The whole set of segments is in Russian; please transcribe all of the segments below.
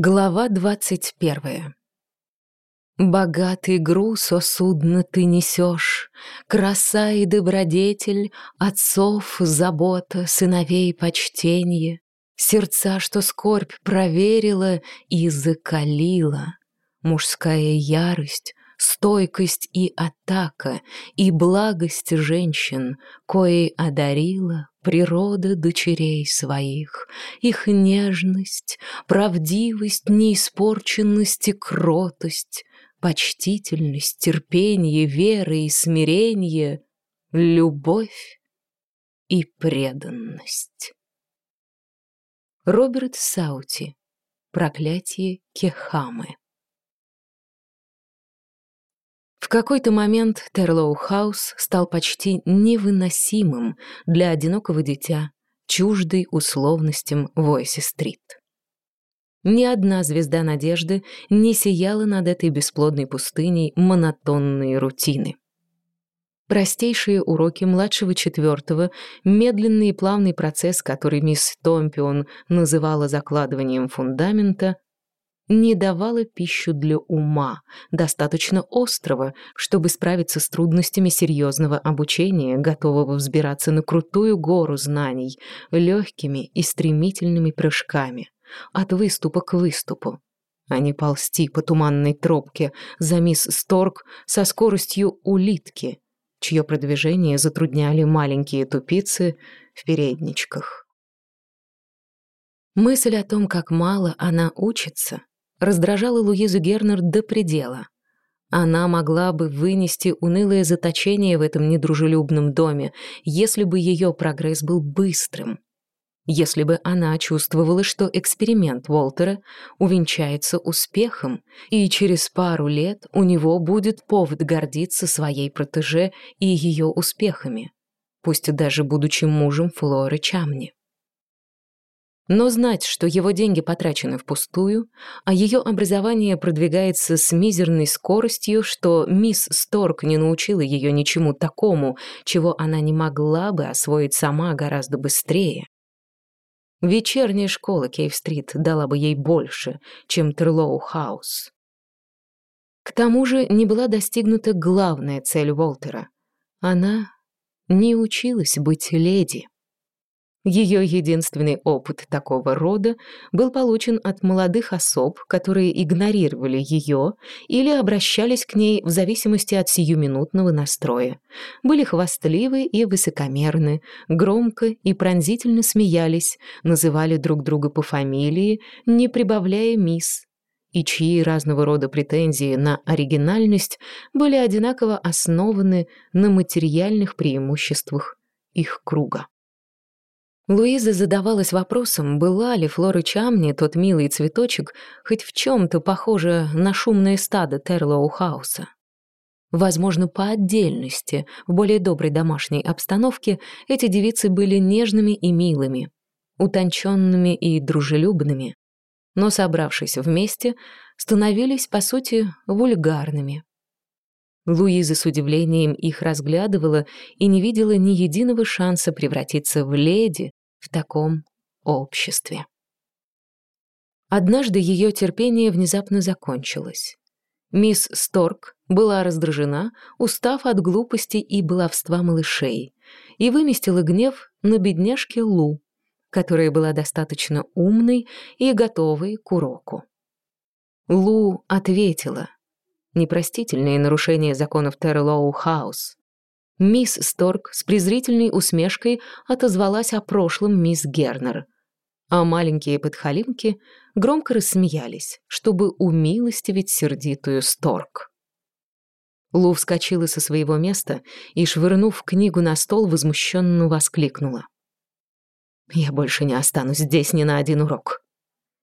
Глава двадцать первая. Богатый груз, о судно, ты несешь, Краса и добродетель, отцов забота, Сыновей почтенье, Сердца, что скорбь проверила и закалила, Мужская ярость, стойкость и атака, И благость женщин, коей одарила природа дочерей своих, их нежность, правдивость, неиспорченность и кротость, почтительность, терпение, вера и смирение, любовь и преданность. Роберт Саути. Проклятие Кехамы. В какой-то момент Терлоу Хаус стал почти невыносимым для одинокого дитя, чуждой условностям Войси-стрит. Ни одна звезда надежды не сияла над этой бесплодной пустыней монотонной рутины. Простейшие уроки младшего четвертого, медленный и плавный процесс, который мисс Томпион называла закладыванием фундамента, не давала пищу для ума, достаточно острого, чтобы справиться с трудностями серьезного обучения, готового взбираться на крутую гору знаний, легкими и стремительными прыжками, от выступа к выступу, а не ползти по туманной тропке за мисс Сторг со скоростью улитки, чье продвижение затрудняли маленькие тупицы в передничках. Мысль о том, как мало она учится, раздражала Луизу Гернер до предела. Она могла бы вынести унылое заточение в этом недружелюбном доме, если бы ее прогресс был быстрым. Если бы она чувствовала, что эксперимент Уолтера увенчается успехом, и через пару лет у него будет повод гордиться своей протеже и ее успехами, пусть даже будучи мужем Флоры Чамни. Но знать, что его деньги потрачены впустую, а ее образование продвигается с мизерной скоростью, что мисс Сторк не научила ее ничему такому, чего она не могла бы освоить сама гораздо быстрее. Вечерняя школа Кейв-стрит дала бы ей больше, чем Терлоу-хаус. К тому же не была достигнута главная цель Уолтера. Она не училась быть леди. Ее единственный опыт такого рода был получен от молодых особ, которые игнорировали ее или обращались к ней в зависимости от сиюминутного настроя. Были хвастливы и высокомерны, громко и пронзительно смеялись, называли друг друга по фамилии, не прибавляя «мисс», и чьи разного рода претензии на оригинальность были одинаково основаны на материальных преимуществах их круга. Луиза задавалась вопросом, была ли Флора Чамни, тот милый цветочек, хоть в чем-то похожа на шумное стадо Терлоу-хауса. Возможно, по отдельности, в более доброй домашней обстановке, эти девицы были нежными и милыми, утонченными и дружелюбными, но, собравшись вместе, становились, по сути, вульгарными. Луиза с удивлением их разглядывала и не видела ни единого шанса превратиться в леди, в таком обществе. Однажды ее терпение внезапно закончилось. Мисс Сторк была раздражена, устав от глупости и баловства малышей, и выместила гнев на бедняжке Лу, которая была достаточно умной и готовой к уроку. Лу ответила. Непростительные нарушения законов Террелоу Хаус. Мисс Сторк с презрительной усмешкой отозвалась о прошлом мисс Гернер, а маленькие подхалимки громко рассмеялись, чтобы умилостивить сердитую Сторк. Лу вскочила со своего места и, швырнув книгу на стол, возмущенно воскликнула. «Я больше не останусь здесь ни на один урок.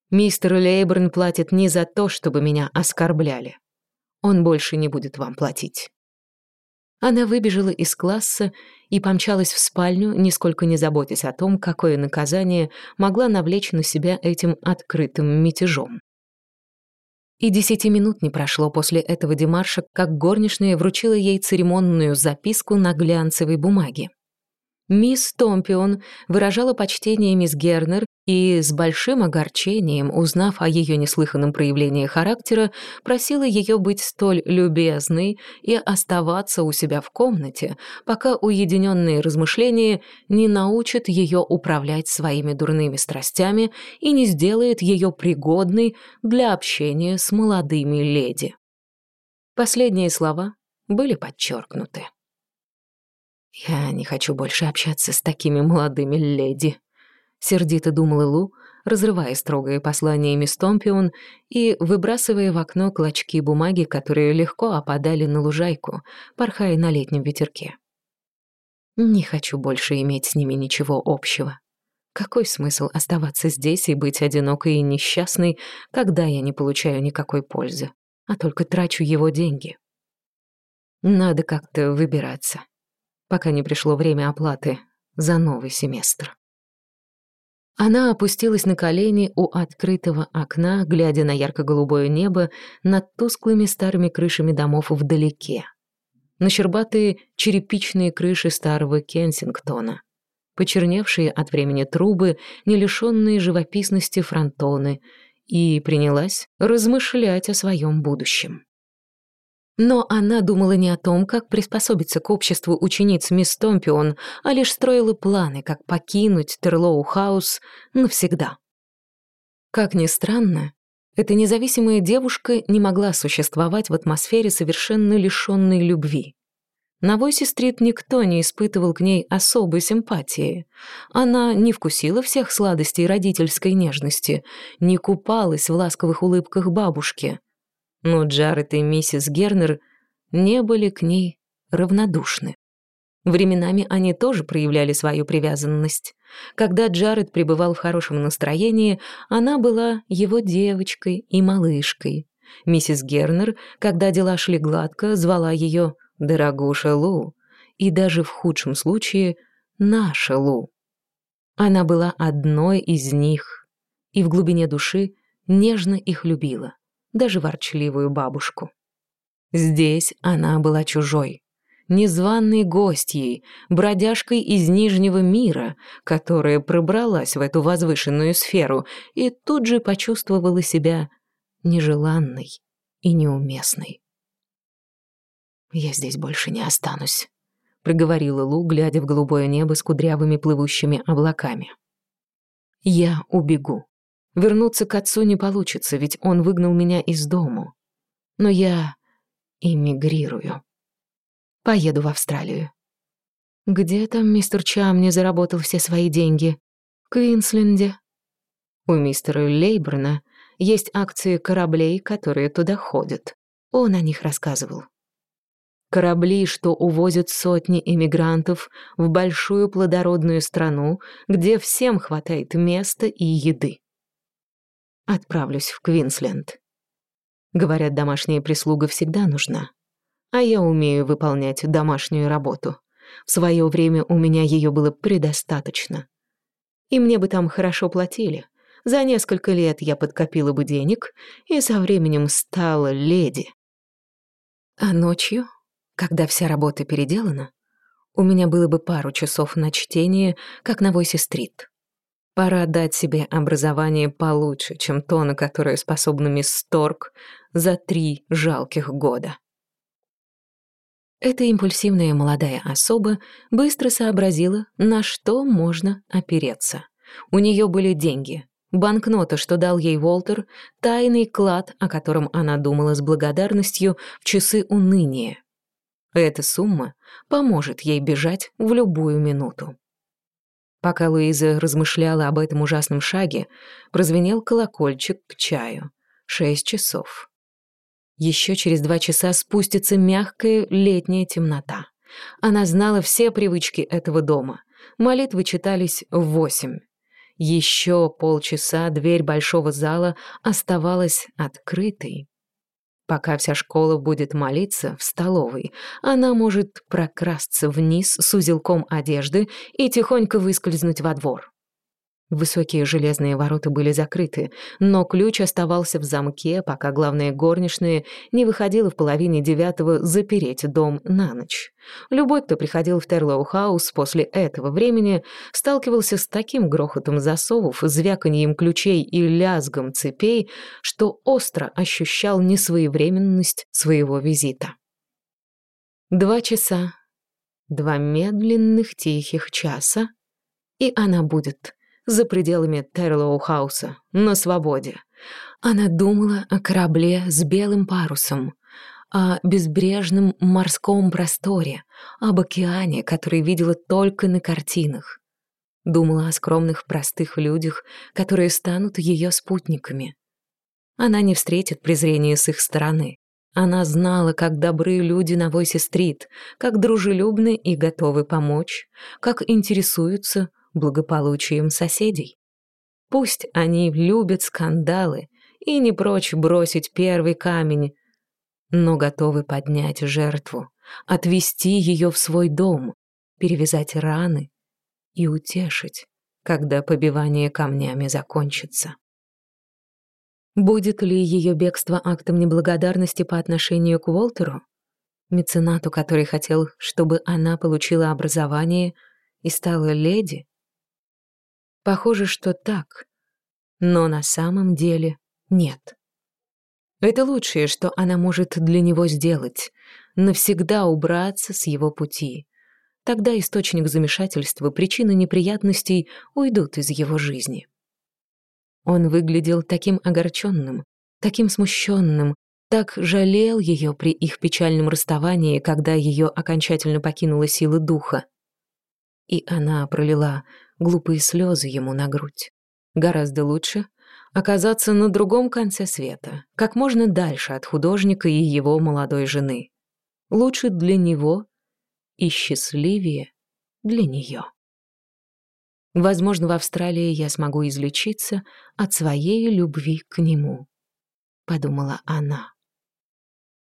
Мистер Лейберн платит не за то, чтобы меня оскорбляли. Он больше не будет вам платить». Она выбежала из класса и помчалась в спальню, нисколько не заботясь о том, какое наказание могла навлечь на себя этим открытым мятежом. И десяти минут не прошло после этого демарша, как горничная вручила ей церемонную записку на глянцевой бумаге. Мисс Томпион выражала почтение мисс Гернер и с большим огорчением, узнав о ее неслыханном проявлении характера, просила ее быть столь любезной и оставаться у себя в комнате, пока уединенные размышления не научат ее управлять своими дурными страстями и не сделает ее пригодной для общения с молодыми леди. Последние слова были подчеркнуты. «Я не хочу больше общаться с такими молодыми леди», — сердито думала Лу, разрывая строгое послание мисс Томпион и выбрасывая в окно клочки бумаги, которые легко опадали на лужайку, порхая на летнем ветерке. «Не хочу больше иметь с ними ничего общего. Какой смысл оставаться здесь и быть одинокой и несчастной, когда я не получаю никакой пользы, а только трачу его деньги? Надо как-то выбираться» пока не пришло время оплаты за новый семестр. Она опустилась на колени у открытого окна, глядя на ярко-голубое небо над тусклыми старыми крышами домов вдалеке. На щербатые черепичные крыши старого Кенсингтона, почерневшие от времени трубы, не лишенные живописности фронтоны, и принялась размышлять о своем будущем. Но она думала не о том, как приспособиться к обществу учениц мисс Томпион, а лишь строила планы, как покинуть Терлоу-хаус навсегда. Как ни странно, эта независимая девушка не могла существовать в атмосфере совершенно лишенной любви. На Войси-стрит никто не испытывал к ней особой симпатии. Она не вкусила всех сладостей родительской нежности, не купалась в ласковых улыбках бабушки — но Джаред и миссис Гернер не были к ней равнодушны. Временами они тоже проявляли свою привязанность. Когда Джаред пребывал в хорошем настроении, она была его девочкой и малышкой. Миссис Гернер, когда дела шли гладко, звала ее «дорогуша Лу», и даже в худшем случае «наша Лу». Она была одной из них, и в глубине души нежно их любила даже ворчливую бабушку. Здесь она была чужой, незваной гостьей, бродяжкой из Нижнего мира, которая пробралась в эту возвышенную сферу и тут же почувствовала себя нежеланной и неуместной. «Я здесь больше не останусь», — проговорила Лу, глядя в голубое небо с кудрявыми плывущими облаками. «Я убегу. Вернуться к отцу не получится, ведь он выгнал меня из дому. Но я эмигрирую. Поеду в Австралию. Где там мистер Чамни заработал все свои деньги? В Квинсленде. У мистера Лейберна есть акции кораблей, которые туда ходят. Он о них рассказывал. Корабли, что увозят сотни эмигрантов в большую плодородную страну, где всем хватает места и еды. Отправлюсь в Квинсленд. Говорят, домашняя прислуга всегда нужна. А я умею выполнять домашнюю работу. В свое время у меня ее было предостаточно. И мне бы там хорошо платили. За несколько лет я подкопила бы денег и со временем стала леди. А ночью, когда вся работа переделана, у меня было бы пару часов на чтение, как на Войси-стрит. Пора дать себе образование получше, чем то, на которое способна мисс Сторг за три жалких года. Эта импульсивная молодая особа быстро сообразила, на что можно опереться. У нее были деньги, банкнота, что дал ей Волтер, тайный клад, о котором она думала с благодарностью в часы уныния. Эта сумма поможет ей бежать в любую минуту. Пока Луиза размышляла об этом ужасном шаге, прозвенел колокольчик к чаю. Шесть часов. Еще через два часа спустится мягкая летняя темнота. Она знала все привычки этого дома. Молитвы читались в восемь. Еще полчаса дверь большого зала оставалась открытой. Пока вся школа будет молиться в столовой, она может прокрасться вниз с узелком одежды и тихонько выскользнуть во двор. Высокие железные ворота были закрыты, но ключ оставался в замке, пока главная горничная не выходила в половине девятого запереть дом на ночь. Любой, кто приходил в Терлоу-хаус после этого времени, сталкивался с таким грохотом засовов, звяканьем ключей и лязгом цепей, что остро ощущал несвоевременность своего визита. Два часа, два медленных тихих часа, и она будет за пределами Терлоу-хауса, на свободе. Она думала о корабле с белым парусом, о безбрежном морском просторе, об океане, который видела только на картинах. Думала о скромных простых людях, которые станут ее спутниками. Она не встретит презрения с их стороны. Она знала, как добры люди на Войсе-стрит, как дружелюбны и готовы помочь, как интересуются благополучием соседей. Пусть они любят скандалы и не прочь бросить первый камень, но готовы поднять жертву, отвести ее в свой дом, перевязать раны и утешить, когда побивание камнями закончится. Будет ли ее бегство актом неблагодарности по отношению к Уолтеру, меценату, который хотел, чтобы она получила образование и стала леди? Похоже, что так, но на самом деле нет. Это лучшее, что она может для него сделать — навсегда убраться с его пути. Тогда источник замешательства, причины неприятностей уйдут из его жизни. Он выглядел таким огорченным, таким смущенным, так жалел ее при их печальном расставании, когда ее окончательно покинула сила духа. И она пролила глупые слезы ему на грудь. Гораздо лучше оказаться на другом конце света, как можно дальше от художника и его молодой жены. Лучше для него и счастливее для нее. Возможно, в Австралии я смогу излечиться от своей любви к нему, подумала она.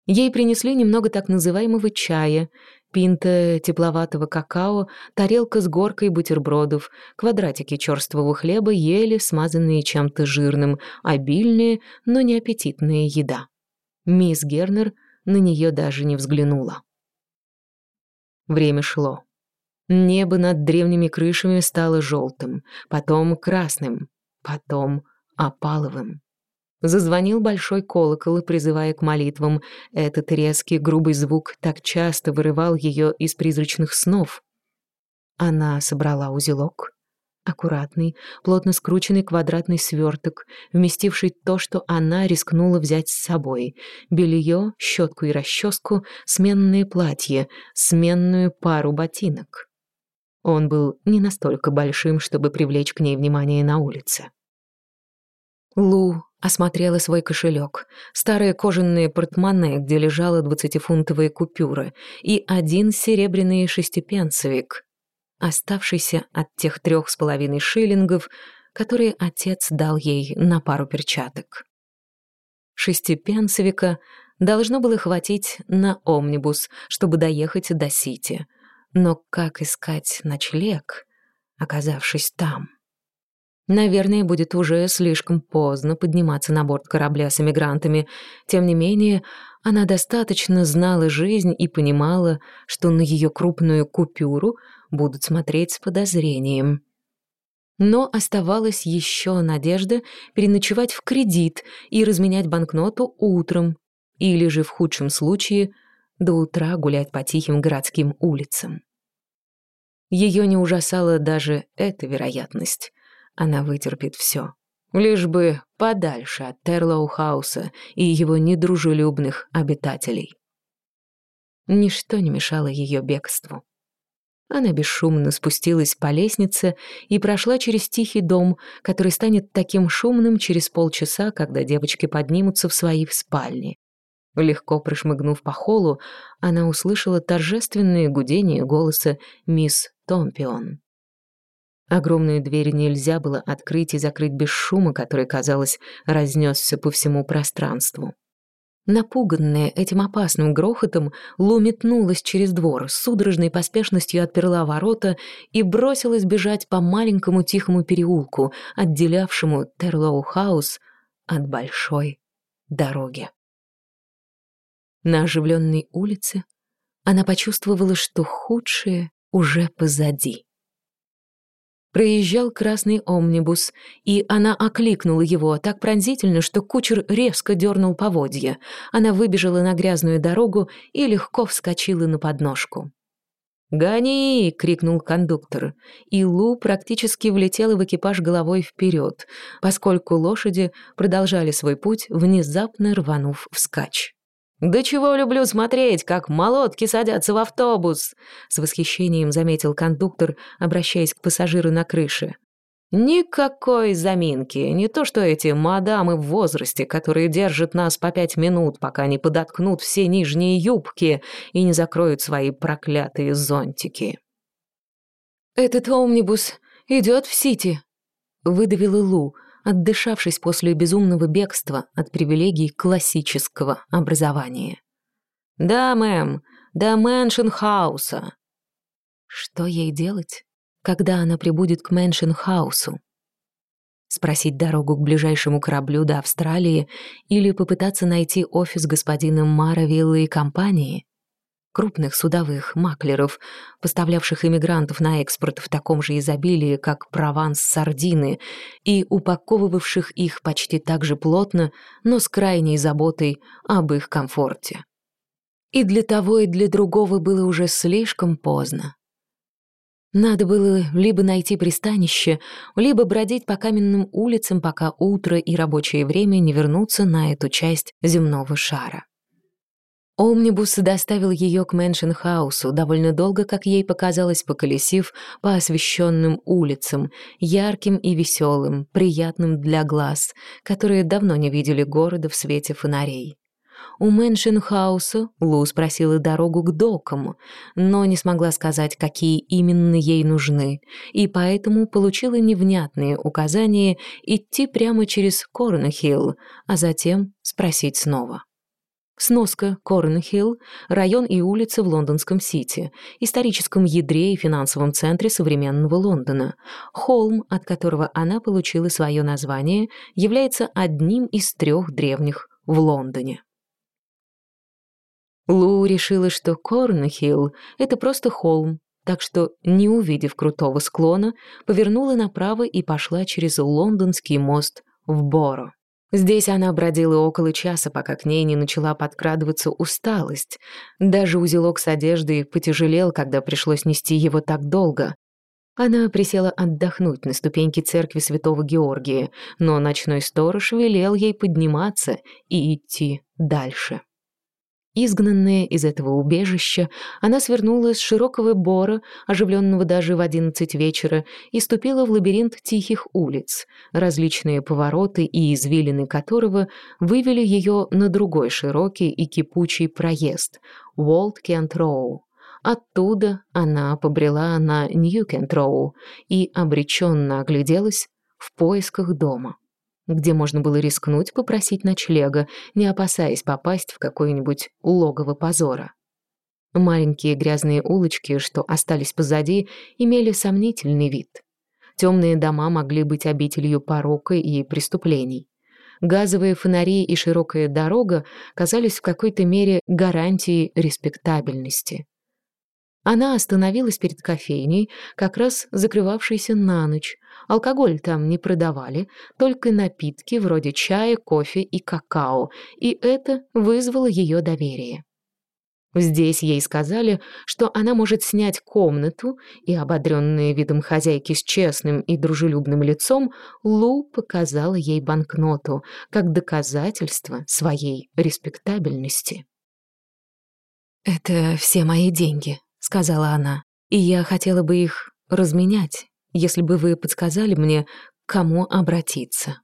Ей принесли немного так называемого чая, пинта тепловатого какао, тарелка с горкой бутербродов, квадратики черствого хлеба, еле смазанные чем-то жирным, обильные, но не аппетитная еда. Мисс Гернер на нее даже не взглянула. Время шло. Небо над древними крышами стало желтым, потом красным, потом опаловым. Зазвонил большой колокол, призывая к молитвам. Этот резкий, грубый звук так часто вырывал ее из призрачных снов. Она собрала узелок. Аккуратный, плотно скрученный квадратный сверток, вместивший то, что она рискнула взять с собой. Белье, щетку и расческу, сменное платье, сменную пару ботинок. Он был не настолько большим, чтобы привлечь к ней внимание на улице. Лу Осмотрела свой кошелек, старые кожаные портмоне, где лежала двадцатифунтовые купюры, и один серебряный шестипенцевик, оставшийся от тех трех с половиной шиллингов, которые отец дал ей на пару перчаток. Шестипенцевика должно было хватить на омнибус, чтобы доехать до Сити. Но как искать ночлег, оказавшись там? Наверное, будет уже слишком поздно подниматься на борт корабля с эмигрантами. Тем не менее, она достаточно знала жизнь и понимала, что на ее крупную купюру будут смотреть с подозрением. Но оставалась еще надежда переночевать в кредит и разменять банкноту утром, или же в худшем случае до утра гулять по тихим городским улицам. Ее не ужасала даже эта вероятность. Она вытерпит все. Лишь бы подальше от Терлоу-хауса и его недружелюбных обитателей. Ничто не мешало ее бегству. Она бесшумно спустилась по лестнице и прошла через тихий дом, который станет таким шумным через полчаса, когда девочки поднимутся в свои спальни. Легко прошмыгнув по холлу, она услышала торжественное гудение голоса мисс Томпион. Огромную дверь нельзя было открыть и закрыть без шума, который, казалось, разнесся по всему пространству. Напуганная этим опасным грохотом, Лу метнулась через двор, с судорожной поспешностью отперла ворота и бросилась бежать по маленькому тихому переулку, отделявшему Терлоу-хаус от большой дороги. На оживленной улице она почувствовала, что худшее уже позади. Проезжал красный омнибус, и она окликнула его так пронзительно, что кучер резко дернул поводья. Она выбежала на грязную дорогу и легко вскочила на подножку. «Гони!» — крикнул кондуктор, и Лу практически влетела в экипаж головой вперед, поскольку лошади продолжали свой путь, внезапно рванув вскачь. «Да чего люблю смотреть, как молотки садятся в автобус!» С восхищением заметил кондуктор, обращаясь к пассажиру на крыше. «Никакой заминки, не то что эти мадамы в возрасте, которые держат нас по пять минут, пока не подоткнут все нижние юбки и не закроют свои проклятые зонтики». «Этот омнибус идет в Сити», — выдавила Лу, отдышавшись после безумного бегства от привилегий классического образования. «Да, мэм, до Мэншенхауса». Что ей делать, когда она прибудет к Мэншенхаусу? Спросить дорогу к ближайшему кораблю до Австралии или попытаться найти офис господина Маравилла и компании? Крупных судовых маклеров, поставлявших иммигрантов на экспорт в таком же изобилии, как Прованс-сардины, и упаковывавших их почти так же плотно, но с крайней заботой об их комфорте. И для того, и для другого было уже слишком поздно. Надо было либо найти пристанище, либо бродить по каменным улицам, пока утро и рабочее время не вернутся на эту часть земного шара. Омнибус доставил ее к Мэншенхаусу, довольно долго, как ей показалось, поколесив по освещенным улицам, ярким и веселым, приятным для глаз, которые давно не видели города в свете фонарей. У Мэншенхауса Лу спросила дорогу к докам, но не смогла сказать, какие именно ей нужны, и поэтому получила невнятные указания идти прямо через Корнхилл, а затем спросить снова. Сноска Корнхилл – район и улица в лондонском Сити, историческом ядре и финансовом центре современного Лондона. Холм, от которого она получила свое название, является одним из трех древних в Лондоне. Лу решила, что Корнхилл – это просто холм, так что, не увидев крутого склона, повернула направо и пошла через Лондонский мост в Боро. Здесь она бродила около часа, пока к ней не начала подкрадываться усталость. Даже узелок с одеждой потяжелел, когда пришлось нести его так долго. Она присела отдохнуть на ступеньке церкви святого Георгия, но ночной сторож велел ей подниматься и идти дальше. Изгнанная из этого убежища, она свернула с широкого бора, оживленного даже в одиннадцать вечера, и ступила в лабиринт тихих улиц, различные повороты и извилины которого вывели ее на другой широкий и кипучий проезд — Олд-Кент-Роуд. Оттуда она побрела на Нью-Кент-Роуд и обреченно огляделась в поисках дома где можно было рискнуть попросить ночлега, не опасаясь попасть в какое-нибудь логово позора. Маленькие грязные улочки, что остались позади, имели сомнительный вид. Темные дома могли быть обителью порока и преступлений. Газовые фонари и широкая дорога казались в какой-то мере гарантией респектабельности. Она остановилась перед кофейней, как раз закрывавшейся на ночь. Алкоголь там не продавали, только напитки вроде чая, кофе и какао, и это вызвало ее доверие. Здесь ей сказали, что она может снять комнату, и, ободренная видом хозяйки с честным и дружелюбным лицом, Лу показала ей банкноту как доказательство своей респектабельности. «Это все мои деньги», — сказала она, «и я хотела бы их разменять, если бы вы подсказали мне, к кому обратиться».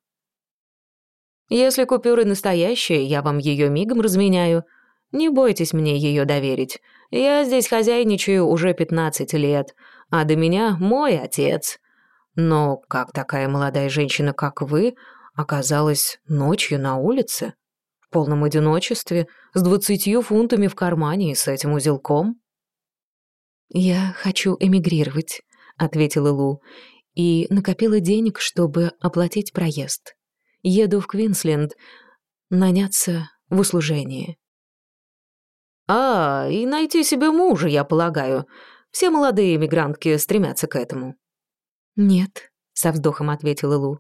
«Если купюры настоящие, я вам ее мигом разменяю. Не бойтесь мне ее доверить. Я здесь хозяйничаю уже пятнадцать лет, а до меня мой отец. Но как такая молодая женщина, как вы, оказалась ночью на улице? в полном одиночестве, с двадцатью фунтами в кармане и с этим узелком?» «Я хочу эмигрировать», — ответила Лу, и накопила денег, чтобы оплатить проезд. Еду в Квинсленд наняться в услужение. «А, и найти себе мужа, я полагаю. Все молодые эмигрантки стремятся к этому». «Нет», — со вздохом ответила Лу.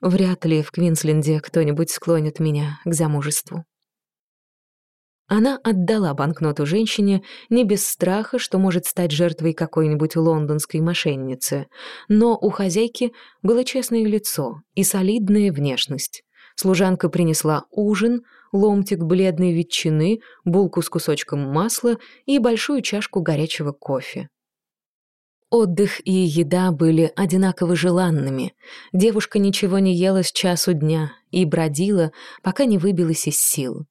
«Вряд ли в Квинсленде кто-нибудь склонит меня к замужеству». Она отдала банкноту женщине не без страха, что может стать жертвой какой-нибудь лондонской мошенницы, но у хозяйки было честное лицо и солидная внешность. Служанка принесла ужин, ломтик бледной ветчины, булку с кусочком масла и большую чашку горячего кофе. Отдых и еда были одинаково желанными. Девушка ничего не ела с часу дня и бродила, пока не выбилась из сил.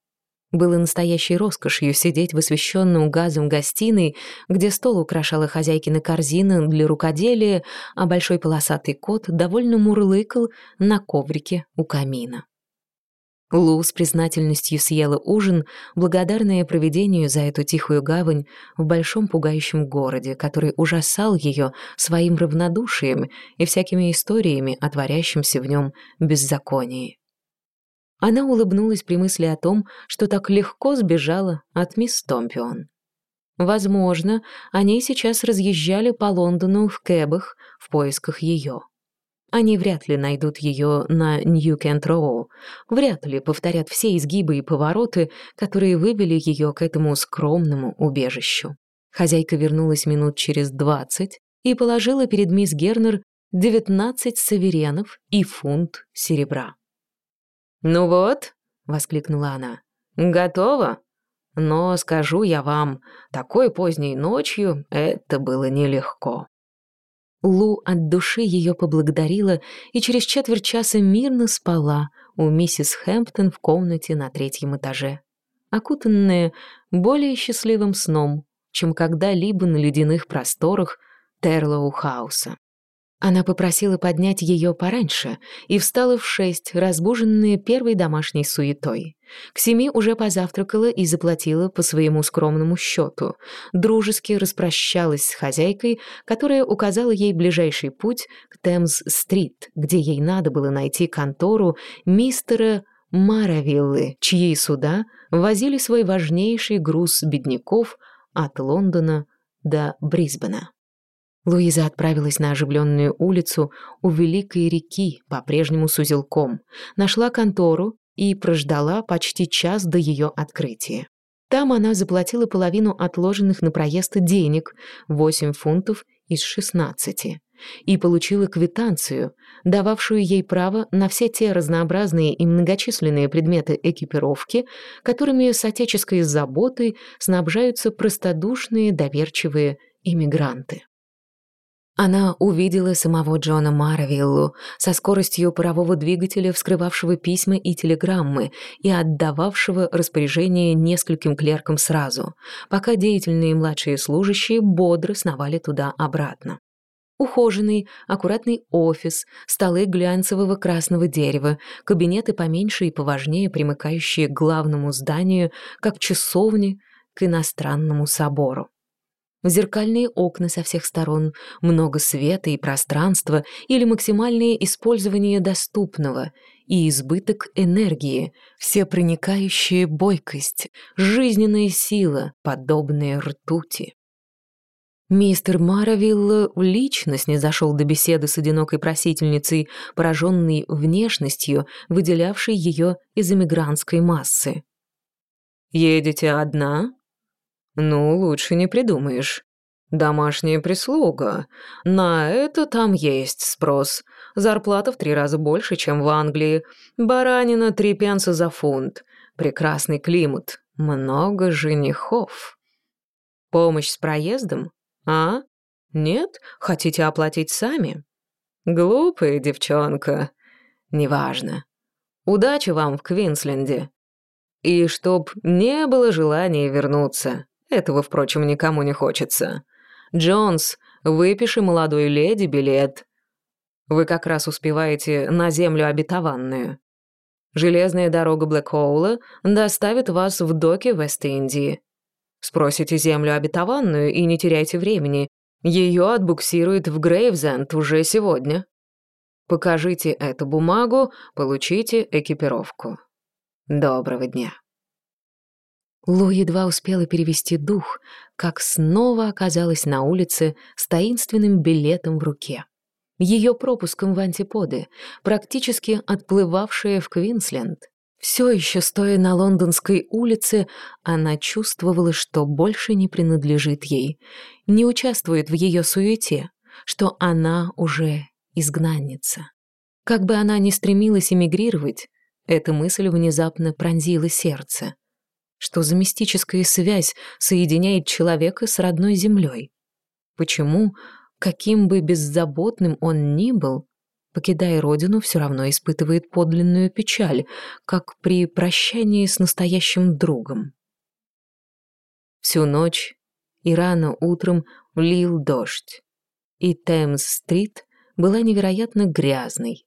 Было настоящей роскошью сидеть в освещенном газом гостиной, где стол украшала хозяйкина корзина для рукоделия, а большой полосатый кот довольно мурлыкал на коврике у камина. Лу с признательностью съела ужин, благодарная проведению за эту тихую гавань в большом пугающем городе, который ужасал ее своим равнодушием и всякими историями о творящемся в нем беззаконии. Она улыбнулась при мысли о том, что так легко сбежала от мисс Томпион. Возможно, они сейчас разъезжали по Лондону в кэбах в поисках ее. Они вряд ли найдут ее на Нью-Кент-Роу, вряд ли повторят все изгибы и повороты, которые вывели ее к этому скромному убежищу. Хозяйка вернулась минут через двадцать и положила перед мисс Гернер девятнадцать саверенов и фунт серебра. «Ну вот», — воскликнула она, — «готово. Но скажу я вам, такой поздней ночью это было нелегко». Лу от души ее поблагодарила и через четверть часа мирно спала у миссис Хэмптон в комнате на третьем этаже, окутанная более счастливым сном, чем когда-либо на ледяных просторах Терлоу-хауса. Она попросила поднять ее пораньше и встала в шесть, разбуженная первой домашней суетой. К семи уже позавтракала и заплатила по своему скромному счету. Дружески распрощалась с хозяйкой, которая указала ей ближайший путь к Темс-стрит, где ей надо было найти контору мистера Маравиллы, чьи суда возили свой важнейший груз бедняков от Лондона до Брисбена. Луиза отправилась на оживленную улицу у Великой реки, по-прежнему с узелком, нашла контору и прождала почти час до ее открытия. Там она заплатила половину отложенных на проезд денег, 8 фунтов из 16, и получила квитанцию, дававшую ей право на все те разнообразные и многочисленные предметы экипировки, которыми с отеческой заботой снабжаются простодушные доверчивые иммигранты. Она увидела самого Джона Маравиллу со скоростью парового двигателя, вскрывавшего письма и телеграммы и отдававшего распоряжение нескольким клеркам сразу, пока деятельные младшие служащие бодро сновали туда-обратно. Ухоженный, аккуратный офис, столы глянцевого красного дерева, кабинеты поменьше и поважнее, примыкающие к главному зданию, как часовни к иностранному собору зеркальные окна со всех сторон, много света и пространства или максимальное использование доступного и избыток энергии, всепроникающая бойкость, жизненная сила, подобная ртути. Мистер Маравилл лично снизошел до беседы с одинокой просительницей, пораженной внешностью, выделявшей ее из эмигрантской массы. «Едете одна?» «Ну, лучше не придумаешь. Домашняя прислуга. На это там есть спрос. Зарплата в три раза больше, чем в Англии. Баранина три пенса за фунт. Прекрасный климат. Много женихов. Помощь с проездом? А? Нет? Хотите оплатить сами? Глупая девчонка. Неважно. Удачи вам в Квинсленде. И чтоб не было желания вернуться. Этого, впрочем, никому не хочется. Джонс, выпиши молодой леди билет. Вы как раз успеваете на землю обетованную. Железная дорога Блэкхоула доставит вас в доки Вест-Индии. Спросите землю обетованную и не теряйте времени. Ее отбуксируют в Грейвзенд уже сегодня. Покажите эту бумагу, получите экипировку. Доброго дня. Лу едва успела перевести дух, как снова оказалась на улице с таинственным билетом в руке. Ее пропуском в антиподы, практически отплывавшая в Квинсленд. Все еще стоя на лондонской улице, она чувствовала, что больше не принадлежит ей, не участвует в ее суете, что она уже изгнанница. Как бы она ни стремилась эмигрировать, эта мысль внезапно пронзила сердце. Что за мистическая связь соединяет человека с родной землей? Почему, каким бы беззаботным он ни был, покидая родину, все равно испытывает подлинную печаль, как при прощании с настоящим другом? Всю ночь и рано утром лил дождь, и Темс-стрит была невероятно грязной,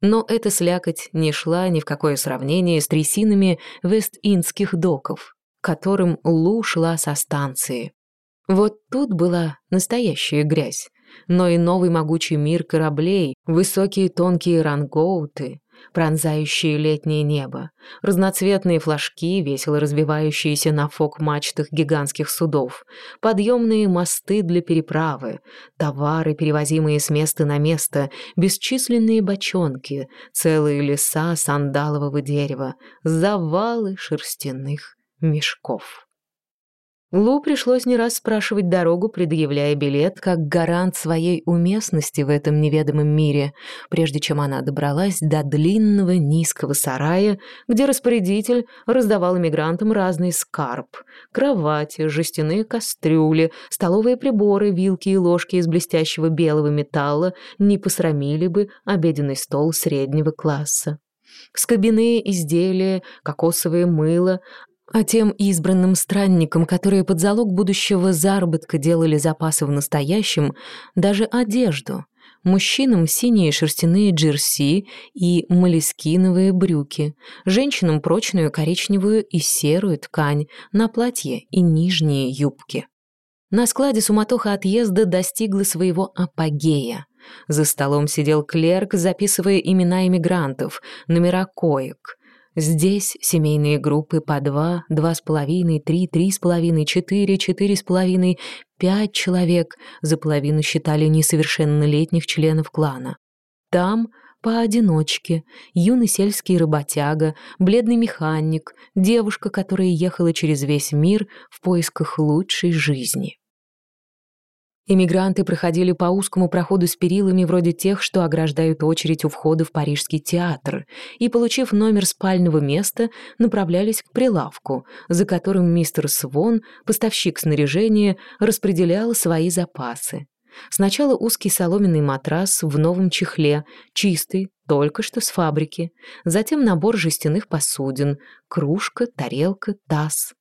но эта слякоть не шла ни в какое сравнение с трясинами Вест-Индских доков, которым Лу шла со станции. Вот тут была настоящая грязь, но и новый могучий мир кораблей, высокие тонкие рангоуты, пронзающие летнее небо, разноцветные флажки, весело разбивающиеся на фок-мачтах гигантских судов, подъемные мосты для переправы, товары, перевозимые с места на место, бесчисленные бочонки, целые леса сандалового дерева, завалы шерстяных мешков. Лу пришлось не раз спрашивать дорогу, предъявляя билет, как гарант своей уместности в этом неведомом мире, прежде чем она добралась до длинного низкого сарая, где распорядитель раздавал иммигрантам разный скарб — кровати, жестяные кастрюли, столовые приборы, вилки и ложки из блестящего белого металла не посрамили бы обеденный стол среднего класса. Скобяные изделия, кокосовое мыло, а тем избранным странникам, которые под залог будущего заработка делали запасы в настоящем, даже одежду. Мужчинам синие шерстяные джерси и молескиновые брюки, женщинам прочную коричневую и серую ткань на платье и нижние юбки. На складе суматоха отъезда достигла своего апогея. За столом сидел клерк, записывая имена иммигрантов, номера коек — Здесь семейные группы по два, два с половиной, три, три с половиной, четыре, четыре с половиной, пять человек за половину считали несовершеннолетних членов клана. Там поодиночке, юный сельский работяга, бледный механик, девушка, которая ехала через весь мир в поисках лучшей жизни. Эмигранты проходили по узкому проходу с перилами вроде тех, что ограждают очередь у входа в Парижский театр, и, получив номер спального места, направлялись к прилавку, за которым мистер Свон, поставщик снаряжения, распределял свои запасы. Сначала узкий соломенный матрас в новом чехле, чистый, только что с фабрики, затем набор жестяных посудин, кружка, тарелка, таз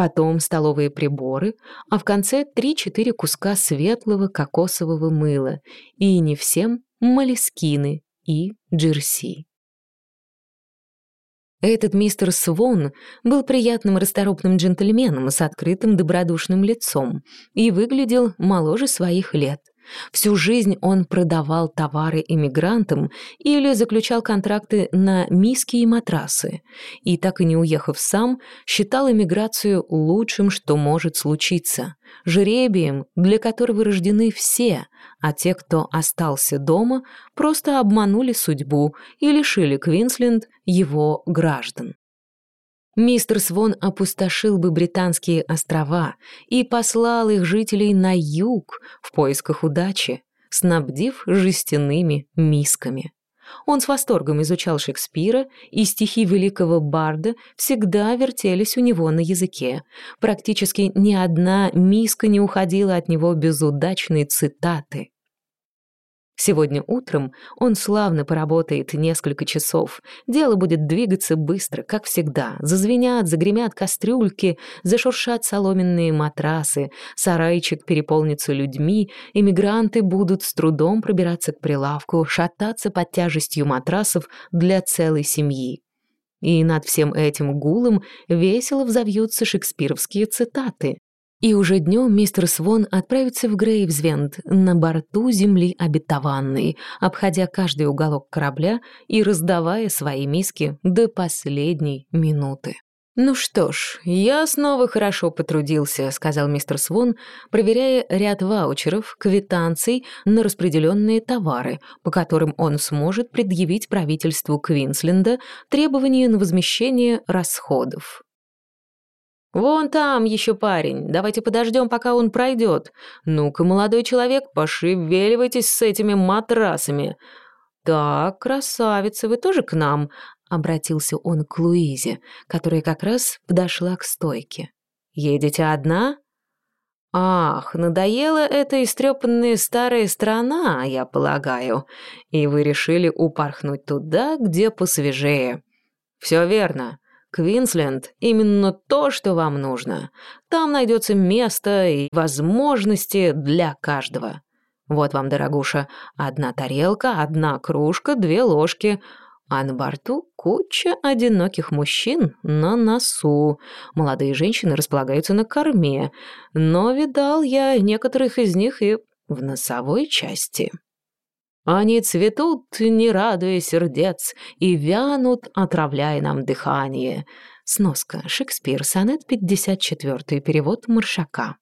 потом столовые приборы, а в конце три-четыре куска светлого кокосового мыла, и не всем молескины и джерси. Этот мистер Свон был приятным расторопным джентльменом с открытым добродушным лицом и выглядел моложе своих лет. Всю жизнь он продавал товары иммигрантам или заключал контракты на миски и матрасы, и, так и не уехав сам, считал иммиграцию лучшим, что может случиться, жребием, для которого рождены все, а те, кто остался дома, просто обманули судьбу и лишили Квинсленд его граждан. Мистер Свон опустошил бы британские острова и послал их жителей на юг в поисках удачи, снабдив жестяными мисками. Он с восторгом изучал Шекспира, и стихи великого барда всегда вертелись у него на языке. Практически ни одна миска не уходила от него без удачной цитаты. Сегодня утром он славно поработает несколько часов. Дело будет двигаться быстро, как всегда. Зазвенят, загремят кастрюльки, зашуршат соломенные матрасы, сарайчик переполнится людьми, эмигранты будут с трудом пробираться к прилавку, шататься под тяжестью матрасов для целой семьи. И над всем этим гулом весело взовьются шекспировские цитаты. И уже днем мистер Свон отправится в Грейвзвенд на борту земли обетованной, обходя каждый уголок корабля и раздавая свои миски до последней минуты. «Ну что ж, я снова хорошо потрудился», — сказал мистер Свон, проверяя ряд ваучеров, квитанций на распределенные товары, по которым он сможет предъявить правительству Квинсленда требования на возмещение расходов. «Вон там еще парень. Давайте подождем, пока он пройдет. Ну-ка, молодой человек, пошевеливайтесь с этими матрасами. Так, красавица, вы тоже к нам?» Обратился он к Луизе, которая как раз подошла к стойке. «Едете одна?» «Ах, надоела эта истрепанная старая страна, я полагаю, и вы решили упорхнуть туда, где посвежее. Все верно. Квинсленд — именно то, что вам нужно. Там найдется место и возможности для каждого. Вот вам, дорогуша, одна тарелка, одна кружка, две ложки, а на борту куча одиноких мужчин на носу. Молодые женщины располагаются на корме, но видал я некоторых из них и в носовой части. Они цветут, не радуя сердец, и вянут, отравляя нам дыхание. Сноска. Шекспир. Сонет 54. Перевод Маршака.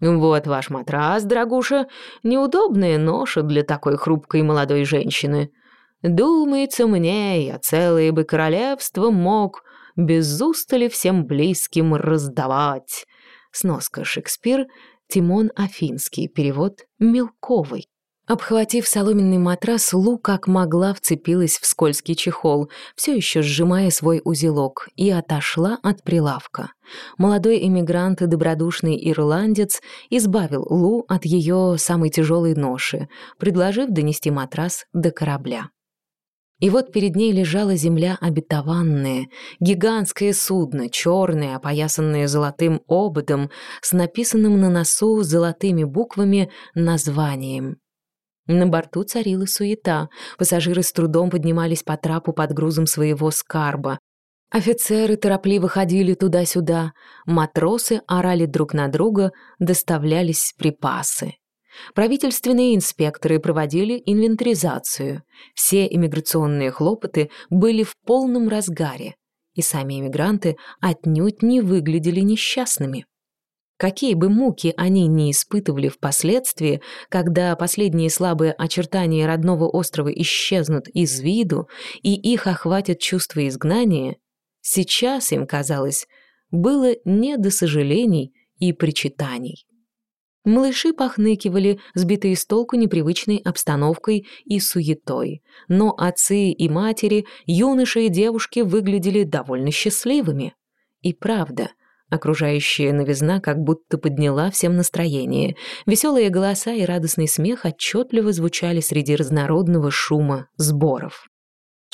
Вот ваш матрас, дорогуша. Неудобная ноша для такой хрупкой молодой женщины. Думается мне, я целое бы королевство мог без устали всем близким раздавать. Сноска. Шекспир. Тимон Афинский. Перевод Мелковый. Обхватив соломенный матрас, Лу как могла вцепилась в скользкий чехол, все еще сжимая свой узелок, и отошла от прилавка. Молодой эмигрант и добродушный ирландец избавил Лу от ее самой тяжелой ноши, предложив донести матрас до корабля. И вот перед ней лежала земля обетованная, гигантское судно, черное, опоясанное золотым ободом, с написанным на носу золотыми буквами названием на борту царила суета, пассажиры с трудом поднимались по трапу под грузом своего скарба. Офицеры торопливо ходили туда-сюда, матросы орали друг на друга, доставлялись припасы. Правительственные инспекторы проводили инвентаризацию. Все иммиграционные хлопоты были в полном разгаре, и сами иммигранты отнюдь не выглядели несчастными. Какие бы муки они ни испытывали впоследствии, когда последние слабые очертания родного острова исчезнут из виду и их охватит чувство изгнания, сейчас им казалось, было не до сожалений и причитаний. Малыши похныкивали, сбитые с толку непривычной обстановкой и суетой, но отцы и матери, юноши и девушки выглядели довольно счастливыми. И правда — Окружающая новизна как будто подняла всем настроение. Веселые голоса и радостный смех отчетливо звучали среди разнородного шума сборов.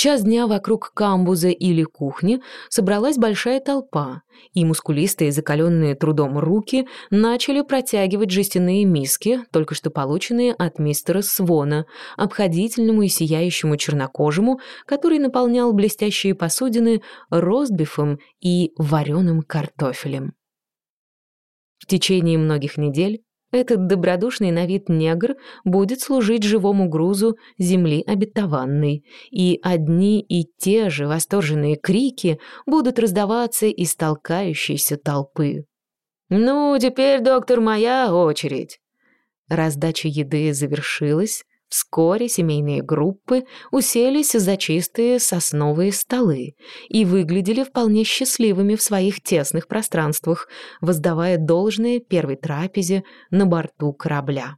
Час дня вокруг камбуза или кухни собралась большая толпа, и мускулистые, закаленные трудом руки начали протягивать жестяные миски, только что полученные от мистера Свона, обходительному и сияющему чернокожему, который наполнял блестящие посудины ростбифом и вареным картофелем. В течение многих недель этот добродушный на вид негр будет служить живому грузу земли обетованной, и одни и те же восторженные крики будут раздаваться из толкающейся толпы. «Ну, теперь, доктор, моя очередь!» Раздача еды завершилась, Вскоре семейные группы уселись за чистые сосновые столы и выглядели вполне счастливыми в своих тесных пространствах, воздавая должное первой трапезе на борту корабля.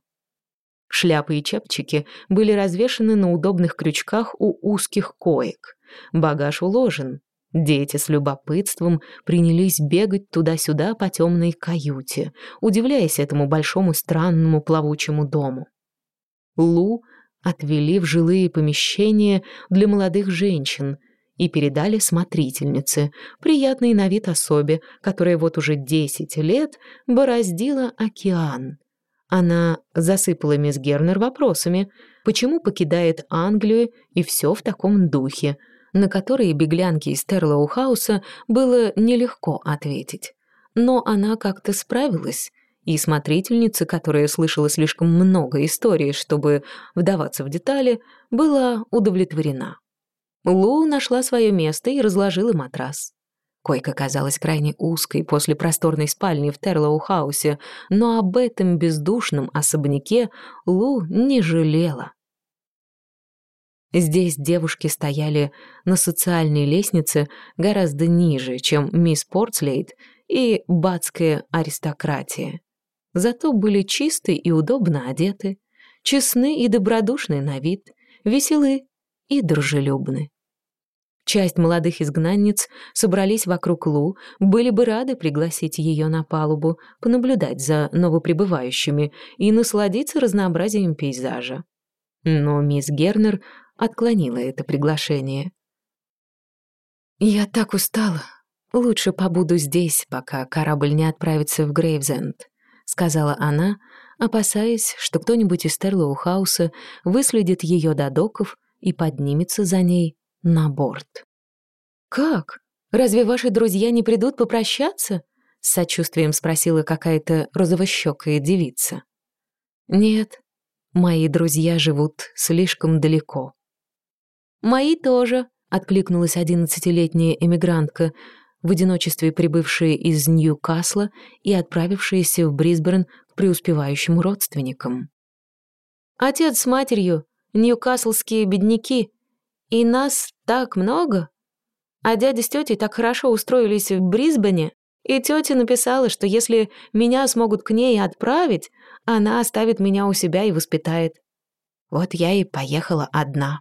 Шляпы и чепчики были развешаны на удобных крючках у узких коек. Багаж уложен. Дети с любопытством принялись бегать туда-сюда по темной каюте, удивляясь этому большому странному плавучему дому. Лу отвели в жилые помещения для молодых женщин и передали смотрительнице, приятной на вид особе, которая вот уже десять лет бороздила океан. Она засыпала мисс Гернер вопросами, почему покидает Англию и все в таком духе, на которые беглянке из Терлоу-хауса было нелегко ответить. Но она как-то справилась, и смотрительница, которая слышала слишком много историй, чтобы вдаваться в детали, была удовлетворена. Лу нашла свое место и разложила матрас. Койка казалась крайне узкой после просторной спальни в Терлоу-хаусе, но об этом бездушном особняке Лу не жалела. Здесь девушки стояли на социальной лестнице гораздо ниже, чем мисс Портслейд и батская аристократия. Зато были чисты и удобно одеты, честны и добродушны на вид, веселы и дружелюбны. Часть молодых изгнанниц собрались вокруг Лу, были бы рады пригласить ее на палубу, понаблюдать за новоприбывающими и насладиться разнообразием пейзажа. Но мисс Гернер отклонила это приглашение. «Я так устала. Лучше побуду здесь, пока корабль не отправится в Грейвзенд», — сказала она, опасаясь, что кто-нибудь из Терлоу-хауса выследит ее до доков и поднимется за ней на борт. «Как? Разве ваши друзья не придут попрощаться?» С сочувствием спросила какая-то розовощекая девица. «Нет, мои друзья живут слишком далеко». «Мои тоже», — откликнулась одиннадцатилетняя эмигрантка, в одиночестве прибывшая из Ньюкасла и отправившаяся в Брисбен к преуспевающим родственникам. «Отец с матерью, ньюкаслские бедняки, и нас так много. А дядя с тетей так хорошо устроились в Брисбене, и тетя написала, что если меня смогут к ней отправить, она оставит меня у себя и воспитает. Вот я и поехала одна.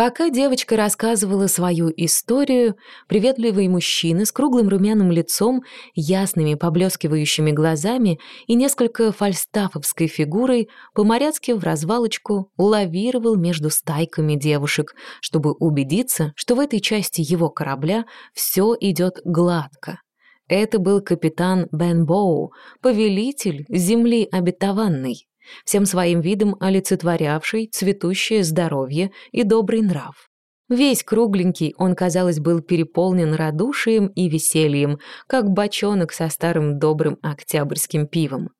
Пока девочка рассказывала свою историю, приветливый мужчина с круглым румяным лицом, ясными поблескивающими глазами и несколько фальстафовской фигурой по-моряцки в развалочку лавировал между стайками девушек, чтобы убедиться, что в этой части его корабля все идет гладко. Это был капитан Бен Боу, повелитель земли обетованной всем своим видом олицетворявший цветущее здоровье и добрый нрав. Весь кругленький он, казалось, был переполнен радушием и весельем, как бочонок со старым добрым октябрьским пивом.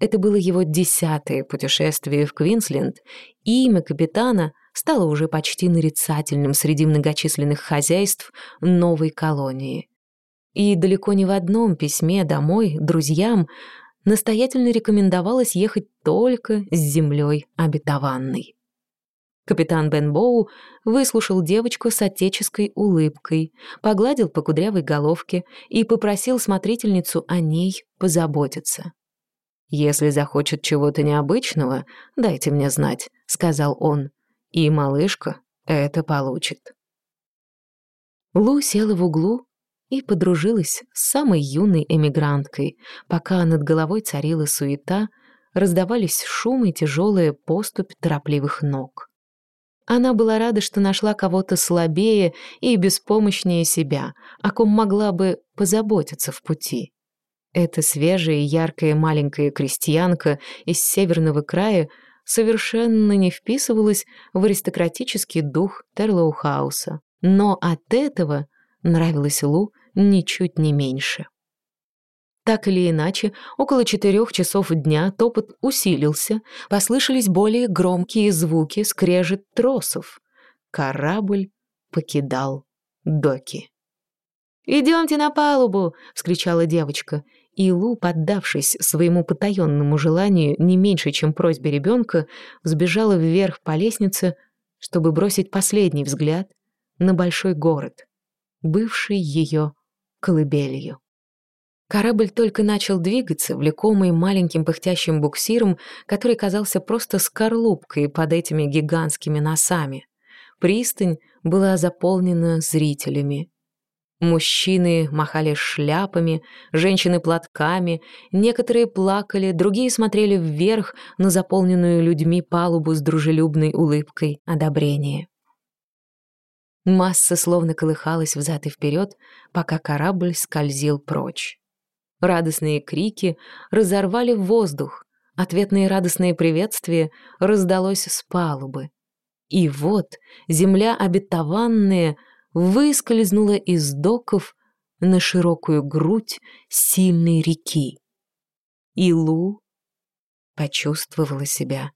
Это было его десятое путешествие в Квинсленд, и имя капитана стало уже почти нарицательным среди многочисленных хозяйств новой колонии. И далеко не в одном письме домой друзьям настоятельно рекомендовалось ехать только с землей обетованной. Капитан Бен Боу выслушал девочку с отеческой улыбкой, погладил по кудрявой головке и попросил смотрительницу о ней позаботиться. «Если захочет чего-то необычного, дайте мне знать», — сказал он, — «и малышка это получит». Лу села в углу и подружилась с самой юной эмигранткой, пока над головой царила суета, раздавались шум и тяжелая поступь торопливых ног. Она была рада, что нашла кого-то слабее и беспомощнее себя, о ком могла бы позаботиться в пути. Эта свежая и яркая маленькая крестьянка из северного края совершенно не вписывалась в аристократический дух Терлоухауса. Но от этого нравилась Лу ничуть не меньше. Так или иначе, около четырех часов дня топот усилился, послышались более громкие звуки, скрежет тросов. Корабль покидал доки. «Идемте на палубу!» — вскричала девочка. И Лу, поддавшись своему потаенному желанию не меньше, чем просьбе ребенка, взбежала вверх по лестнице, чтобы бросить последний взгляд на большой город, бывший ее колыбелью. Корабль только начал двигаться, влекомый маленьким пыхтящим буксиром, который казался просто скорлупкой под этими гигантскими носами. Пристань была заполнена зрителями. Мужчины махали шляпами, женщины платками, некоторые плакали, другие смотрели вверх на заполненную людьми палубу с дружелюбной улыбкой одобрения. Масса словно колыхалась взад и вперед, пока корабль скользил прочь. Радостные крики разорвали воздух, ответные радостные приветствия раздалось с палубы. И вот земля обетованная выскользнула из доков на широкую грудь сильной реки. И Лу почувствовала себя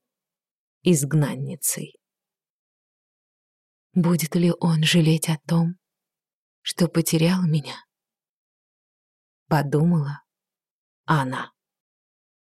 изгнанницей. Будет ли он жалеть о том, что потерял меня? Подумала она.